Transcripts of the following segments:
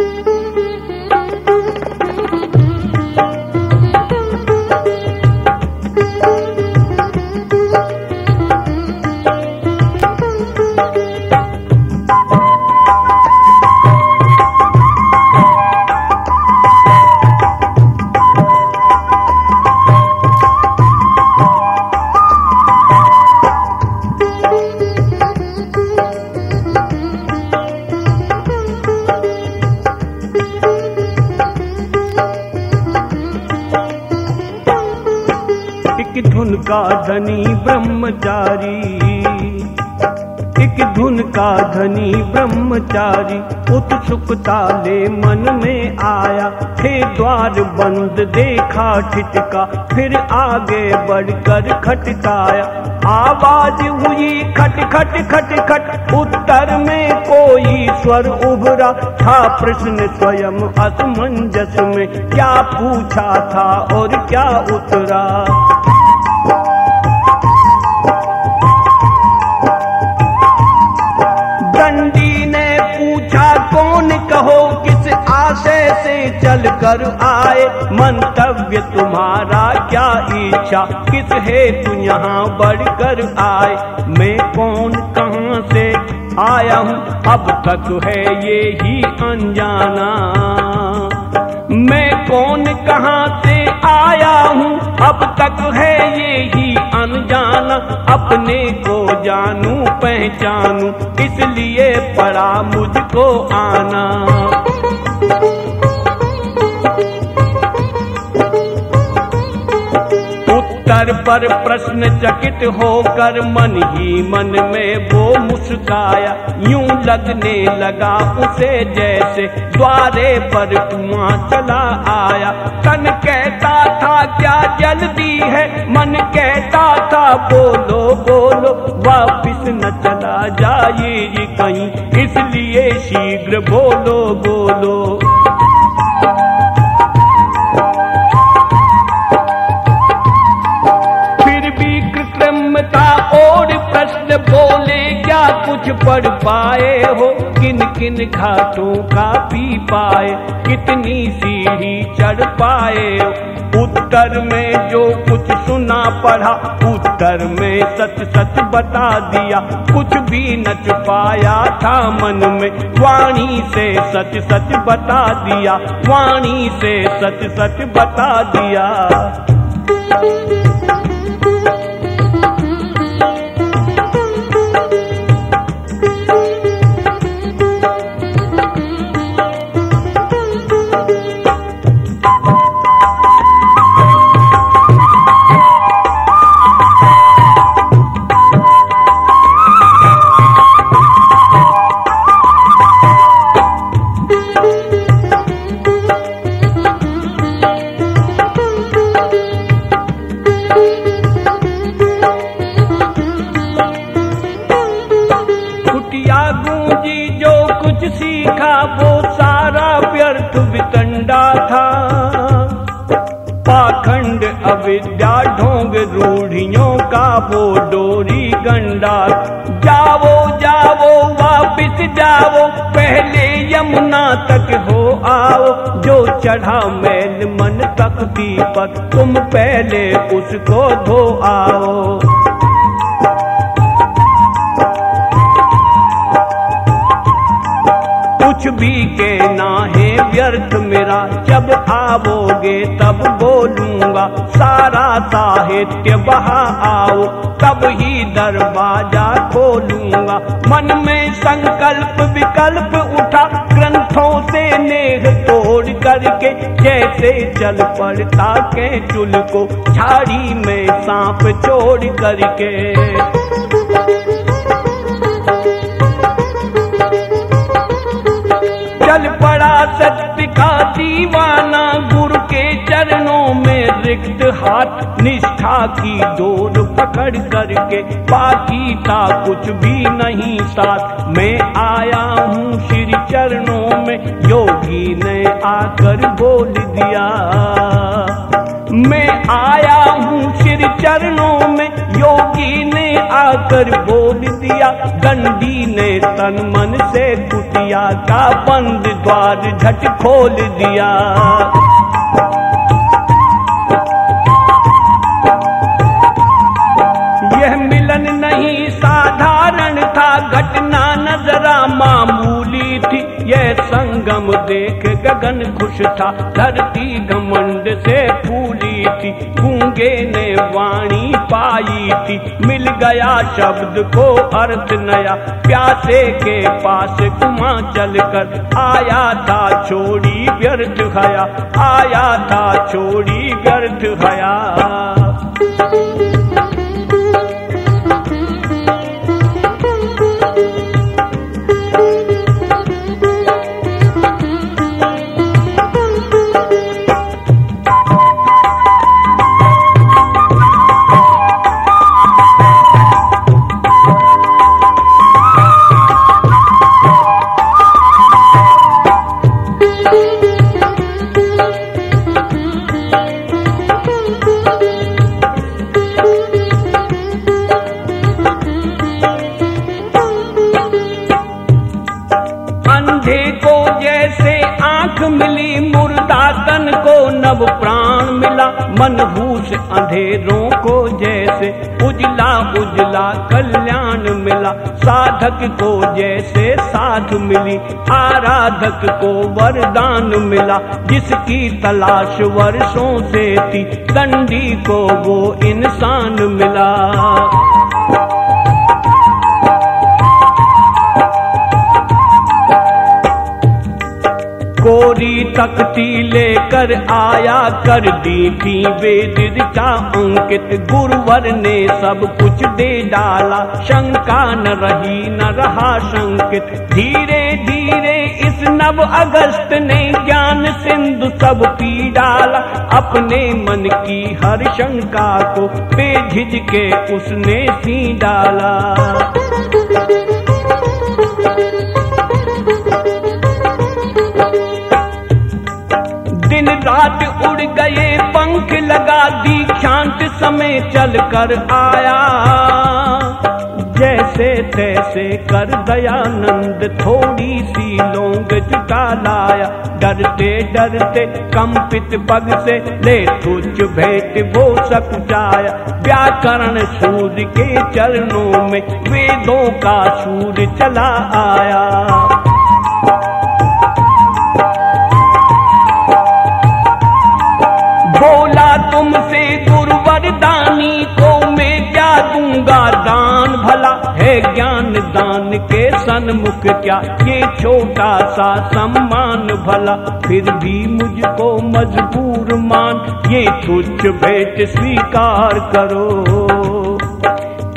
एक धुन का धनी ब्रह्मचारी। एक धुन का धनी ब्रह्मचारी उत्सुकता ले मन में आया। हे द्वार बंद देखा ठिटका फिर आगे बढ़कर खटकाया। आवाज़ हुई खट खट खट खट उत्तर में कोई स्वर उभरा। था प्रश्न स्वयं असमंजस में, क्या पूछा था और क्या उतरा। चल कर आए। मंतव्य तुम्हारा क्या इच्छा किस है हेतु यहाँ बढ़ कर आए? मैं कौन, कहाँ से आया हूँ? अब तक है ये ही अनजाना। मैं कौन, कहाँ से आया हूँ? अब तक है ये ही अनजाना। अपने को जानू, पहचानू, इसलिए पड़ा मुझको आना। उत्तर पर प्रश्न चकित होकर मन ही मन में वो मुस्काया। यूँ लगने लगा उसे जैसे द्वारे पर कुआँ चला आया। तन कहता था, क्या जल्दी है? मन कहता था, बोलो बोलो, वापिस न चला ये कहीं। इसलिए शीघ्र बोलो बोलो कुछ पढ़ पाए हो? किन किन घाटों का पी पाए? कितनी सीढ़ी चढ़ पाए हो? उत्तर में जो कुछ सुना पढ़ा, उत्तर में सच सच बता दिया। कुछ भी न छुपाया था मन में, वाणी से सच सच बता दिया। वाणी से सच सच बता दिया। डोरी गंडा जाओ जाओ वापिस जाओ पहले यमुना तक हो आओ। जो चढ़ा मैल मन तक दीपक, तुम पहले उसको धो आओ। कुछ भी कहना है व्यर्थ मेरा। जब आवोगे तब बोलूँगा, सारा साहित्य बहा आओ। तब ही दरवाज़ा खोलूँगा। मन में संकल्प विकल्प उठा, ग्रंथों से नेह तोड़ करके, जैसे चल पड़ता के चुल को, झाड़ी में सांप छोड़ करके। चल पड़ा सत्य का दीवाना। गुरु के चरणों में रिक्त हाथ निष्ठा की डोर पकड़ करके बाकी था कुछ भी नहीं साथ। मैं आया हूँ श्री चरणों में, योगी ने आकर बोल दिया। मैं आया हूँ श्री चरणों में ने आकर बोल दिया, गंडी ने तन मन से कुटिया का बंद द्वार झट खोल दिया। यह संगम देख गगन खुश था। धरती घमंड से फूली थी। गूँगे ने वाणी पाई थी। मिल गया शब्द को अर्थ नया। प्यासे के पास कुआ चलकर आया था छोड़ी व्यर्थ हया। आया था छोड़ी व्यर्थ हया। नव प्राण मिला मन मनहूस अंधेरों को जैसे उजला उजला कल्याण मिला। साधक को जैसे साध मिली, आराधक को वरदान मिला। जिसकी तलाश वर्षों से थी, दंडी को वो इंसान मिला। कोरी तख्ती लेकर आया कर दी थी वेद ऋचा अंकित। गुरुवर ने सब कुछ दे डाला। शंका न रही, न रहा शंकित। धीरे धीरे इस नव अगस्त ने ज्ञान सिंधु सब पी डाला। अपने मन की हर शंका को बेझिझ के उसने सी डाला। रात उड़ गए, पंख लगा दी दीक्षांत समय चल कर आया। जैसे तैसे कर दयानंद थोड़ी सी लोंग जुटा लाया। डरते डरते कंपित पग से ले तुझ भेंट, वो सकुचाया व्याकरण सूर्य के चरणों में वेदों का सूर्य चला आया। सन्मुख क्या? ये छोटा सा सम्मान भला, फिर भी मुझको मजबूर मान। ये तुच्छ भेंट स्वीकार करो।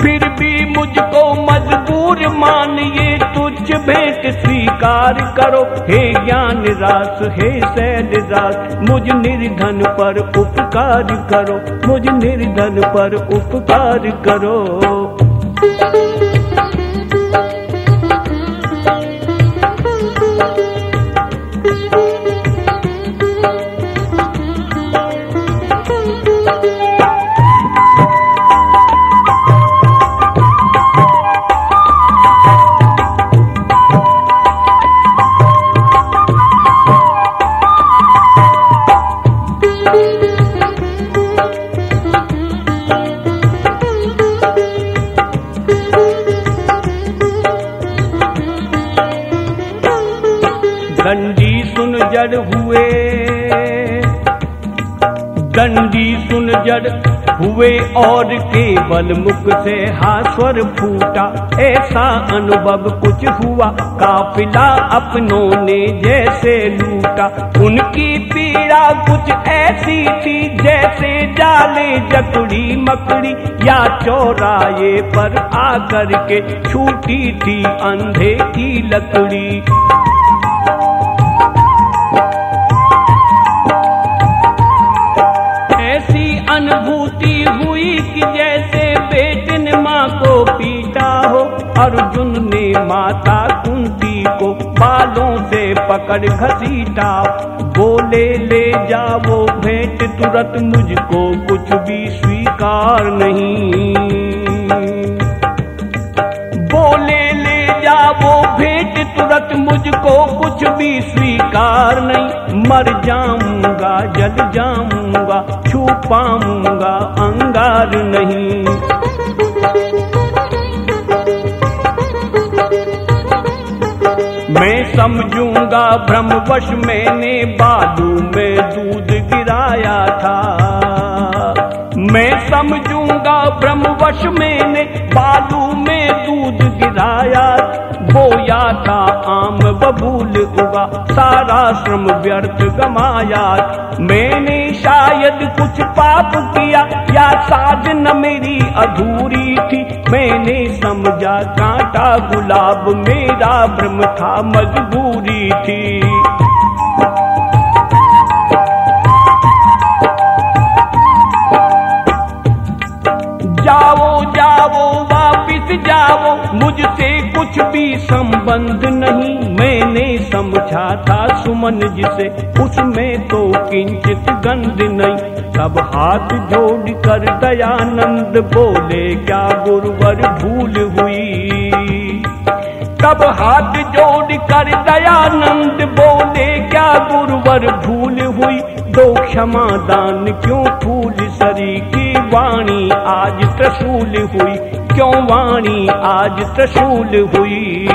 फिर भी मुझको मजबूर मान, ये तुझ भेंट स्वीकार करो। हे ज्ञान रास, हे सैल रास, मुझ निर्धन पर उपकार करो। मुझ निर्धन पर उपकार करो। जड़ हुए। दंडी सुन जड़ हुए और केवल मुख से हास्वर फूटा। ऐसा अनुभव कुछ हुआ, काफिला अपनों ने जैसे लूटा। उनकी पीड़ा कुछ ऐसी थी जैसे जाले, जकड़ी, मकड़ी या चौराहे पर आकर के छूटी थी अंधे की लकड़ी। कि जैसे बेटे ने माँ को पीटा हो, अर्जुन ने माता कुंती को बालों से पकड़ घसीटा। बोले, ले जाओ भेंट, तुरंत मुझको कुछ भी स्वीकार नहीं। मुझको कुछ भी स्वीकार नहीं। मर जाऊँगा जल जाऊँगा, छू पाऊँगा, अंगार नहीं। मैं समझूँगा भ्रमवश मैंने बालू में दूध गिराया था। मैं समझूँगा भ्रमवश मैंने बालू में दूध गिराया बोया था आम बबूल उगा, सारा श्रम व्यर्थ गमाया। मैंने शायद कुछ पाप किया, या साधन मेरी अधूरी थी। मैंने समझा कांटा गुलाब मेरा भ्रम था, मजबूरी थी। जाओ जाओ, वापिस जाओ। कुछ भी संबंध नहीं मैंने समझा था सुमन जिसे। उसमें तो किंचित गंध नहीं। तब हाथ जोड़ कर दयानंद बोले, क्या गुरुवर भूल हुई? तब हाथ जोड़ कर दयानंद बोले, क्या गुरुवर भूल हुई? दो क्षमा दान क्यों फूल सरी की वाणी? आज त्रिशूल हुई। क्यों वाणी? आज त्रिशूल हुई।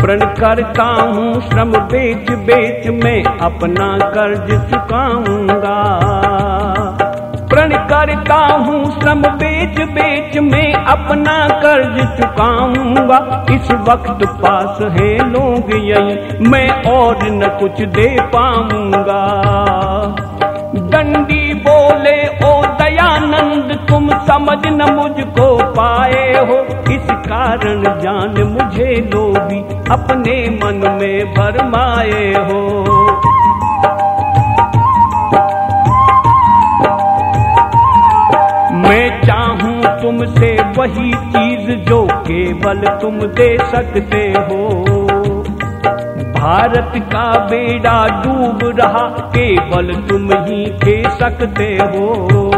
प्रण करता हूँ, श्रम बेच बेच मैं अपना कर्ज चुकाऊँगा। प्रण करता हूँ, श्रम बेच बेच मैं अपना कर्ज चुकाऊँगा। इस वक्त पास है लोग यही, मैं और न कुछ दे पाऊँगा। दंडी दयानंद तुम समझ न मुझको पाए हो। इस कारण जान मुझे लोभी, अपने मन में भरमाए हो। मैं चाहूँ तुमसे वही चीज़ जो केवल तुम दे सकते हो। भारत का बेड़ा डूब रहा, केवल तुम ही दे सकते हो।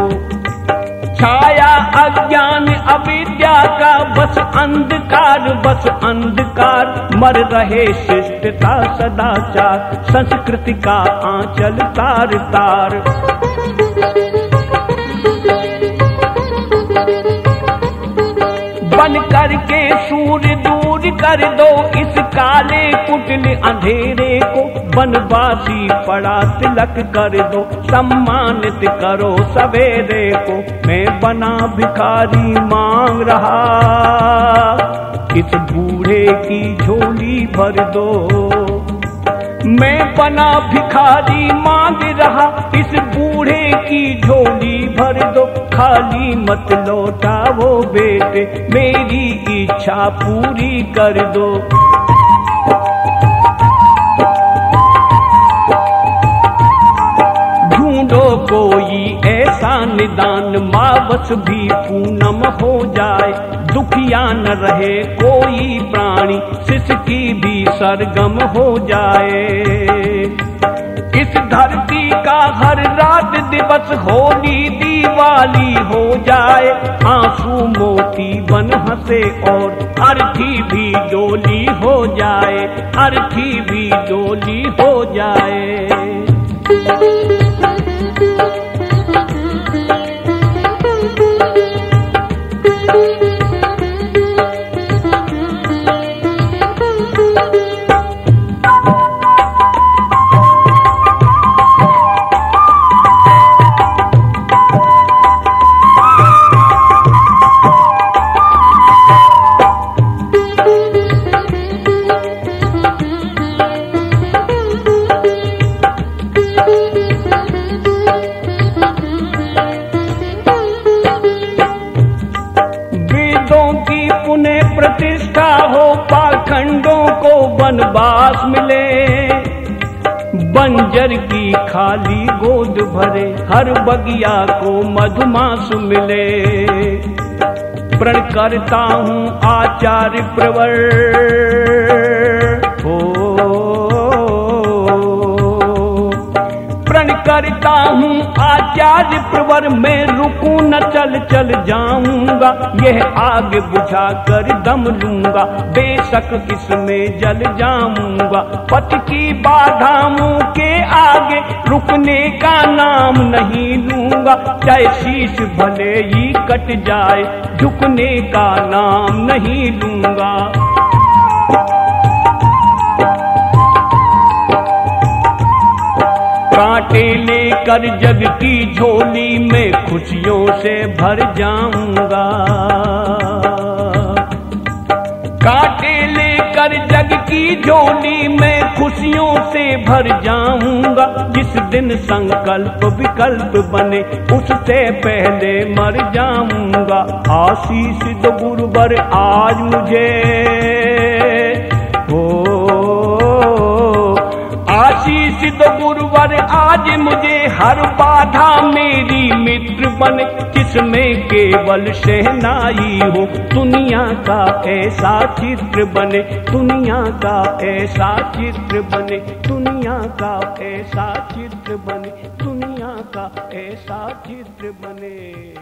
छाया अज्ञान अविद्या का, बस अंधकार बस अंधकार। मर रहे शिष्टता, सदाचार, संस्कृति का आंचल तार तार बन करके सूर्य दूर कर दो इस काले कुटिल अंधेरे को। बनवासी पड़ा तिलक कर दो, सम्मानित करो सवेरे को। मैं बना भिखारी मांग रहा, इस बूढ़े की झोली भर दो। मैं बना भिखारी मांग रहा, इस बूढ़े की झोली भर दो। खाली मत लौटा वो बेटे, मेरी इच्छा पूरी कर दो। ढूंढो कोई ऐसा निदान मावस भी पूनम हो जाए। दुखिया न रहे कोई प्राणी, सिसकी भी सरगम हो जाए। इस धरती का हर रात दिवस होली दिवाली हो जाए। आँसू मोती बन हंसे और अर्थी भी डोली हो जाए, अर्थी भी डोली हो जाए। खाली गोद भरे हर बगिया को मधुमास मिले। प्रण करता हूँ आचार्य प्रवर। हो करता हूँ। आचार्य प्रवर में रुकू, न चल चल जाऊँगा। यह आग बुझा कर दम लूँगा। बेशक इसमें जल जाऊँगा। पथ की बाधाओं के आगे रुकने का नाम नहीं लूँगा। चाहे शीश भले ही कट जाए, झुकने का नाम नहीं लूँगा। कांटे लेकर जग की झोली में खुशियों से भर जाऊँगा। कांटे लेकर जग की झोली में खुशियों से भर जाऊँगा। जिस दिन संकल्प विकल्प बने, उससे पहले मर जाऊँगा। आशीष दो गुरुवर आज मुझे आशीष दो गुरुवर, आज मुझे हर बाधा मेरी मित्र बने। जिसमें केवल शहनाई हो? दुनिया का ऐसा चित्र बने, दुनिया का ऐसा चित्र बने, दुनिया का ऐसा चित्र बने, दुनिया का ऐसा चित्र बने।